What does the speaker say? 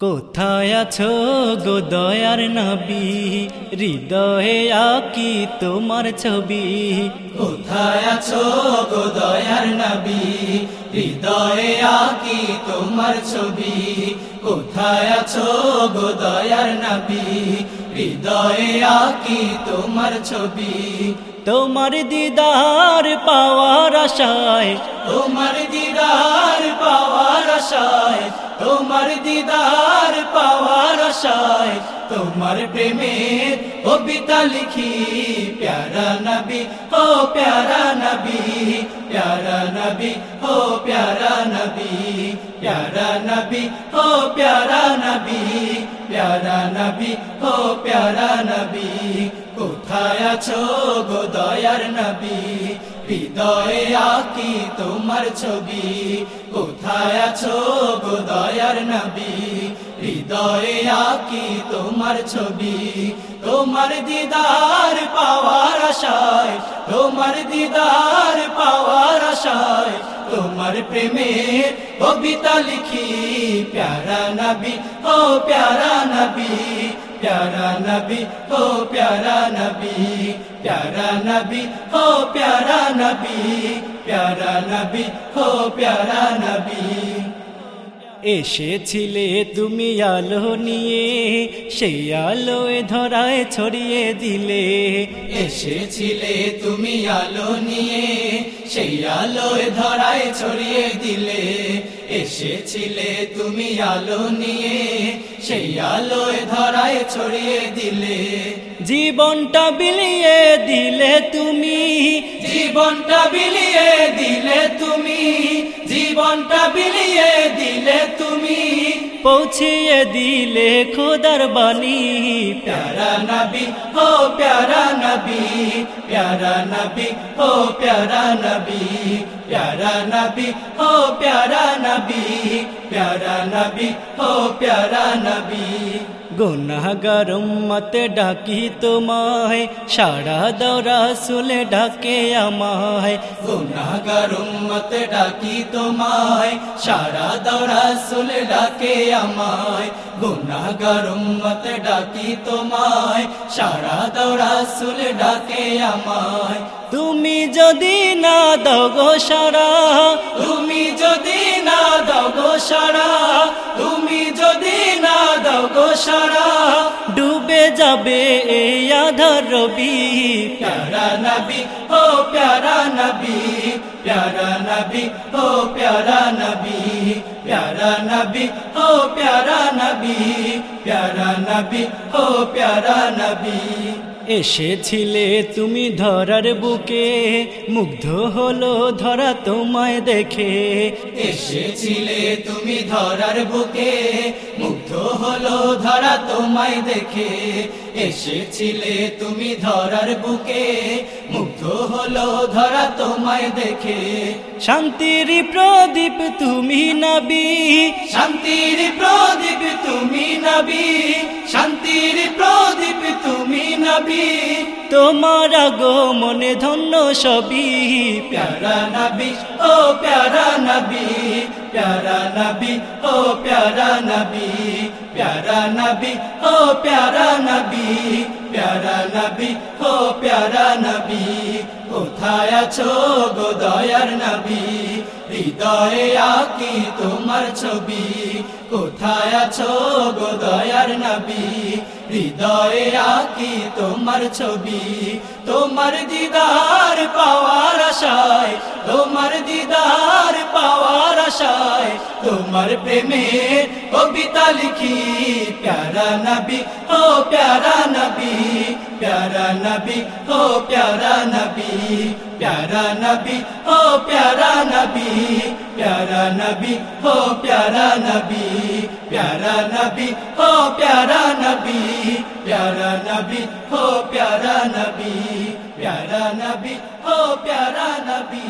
কোথায় আছো গো দয়ার নবী? হৃদয়ে আকি তোমার ছবি। কোথায় আছো গো দয়ার নবী? হৃদয়ে আকি তোমার ছবি। কোথায় আছো গো দয়ার নবী? হৃদয়ে আকি তোমার ছবি। তোমার দিদার পাওয়ার আশায় তোমার দিদার তোমার দিদার পাওয়ার আশায় তোমার প্রেমে কবিতা লিখি। প্যারা নবী, ও প্যারা নবী প্যারা নবী, ও প্যারা নবী প্যারা নবী, ও প্যারা নবী প্যারা নবী, ও প্যারা নবী। কোথায় আছো গো দয়ার নবী? হৃদয়ে আকি তোমার ছবি? কোথায় আছো গো দয়ার নবী? হৃদয়ে আকি তোমার ছবি? তোমার দিদার পাওয়ার আশায়, তোমার দিদার পাওয়ার আশায়, তোমার প্রেমের কবিতা লিখি, প্যারা নবী, ও প্যারা নবী। প্যারা নবী ও প্যারা নবী প্যারা নবী ও প্যারা নবী প্যারা নবী ও প্যারা নবী এসেছিলে তুমি আলো নিয়ে সেই আলোয় ধরায় ছড়িয়ে দিলে। এসেছিলে তুমি আলো নিয়ে সেই আলোয় ধরায় ছড়িয়ে দিলে। এসেছিলে তুমি আলো নিয়ে সেই আলোয় ধরায় ছড়িয়ে দিলে। জীবনটা বিলিয়ে দিলে তুমি। জীবনটা বিলিয়ে দিলে তুমি। জীবনটা বিলিয়ে দিলে তুমি। পৌঁছিয়ে দিলে খোদার বাণী। প্যারা নবী ও প্যারা নবী। প্যারা নবী ও প্যারা নবী। প্যারা নবী ও প্যারা নবী প্যারা নবী ও প্যারা নবী গুনাগার মতে ডাকি তোমায় সারা দৌরা সুলে ডাকে আমায় গুনাগার উম্মত ডাকি তোমায় সারা দৌড়া সুল ডাকে আমায় গুনাগার উম্মত ডাকি তোমায় সারা দৌড়া সুল ডাকে আমায় তুমি যদি না দাও গো সারা তুমি যদি না দাও গো সারা তুমি যদি না দাও গো সারা। ডুবে যাবে এই আধার রবি। প্যারা নবী ও প্যারা নবী প্যারা নবী ও প্যারা নবী প্যারা নবী ও প্যারা নবী প্যারা নবী ও প্যারা নবী। এসেছিলে তুমি ধরার বুকে মুগ্ধ হলো ধরা তোমায় দেখে। এসেছিলে তুমি ধরার বুকে মুগ্ধ হলো ধরা তোমায় দেখে। এসেছিলে তুমি ধরার বুকে মুগ্ধ হলো ধরা তোমায় দেখে। শান্তির প্রদীপ তুমি নবী। শান্তির প্রদীপ তুমি নবী। তুমি নবী, তোমার মনে ধন্য সবই। প্যারা নবী, ও প্যারা নবী প্যারা নবী, ও প্যারা নবী প্যারা নবী, ও প্যারা নবী প্যারা নবী, ও প্যারা নবী। কোথায় আছো গো দয়ার নবী? হৃদয়ে আকি তোমার ছবি। কোথায় আছো গো দয়ার নবী? হৃদয়ে আকি তোমার ছবি। তোমার দিদার পাওয়ার আশায়, তোমার দিদার পাওয়ার আশায়। তোমার প্রেমে কবিতা লিখি প্যারা নবী ও প্যারা নবী প্যারা নবী ও প্যারা নবী প্যারা নবী ও প্যারা নবী প্যারা নবী ও প্যারা নবী প্যারা নবী ও প্যারা নবী প্যারা নবী ও প্যারা নবী প্যারা নবী ও প্যারা নবী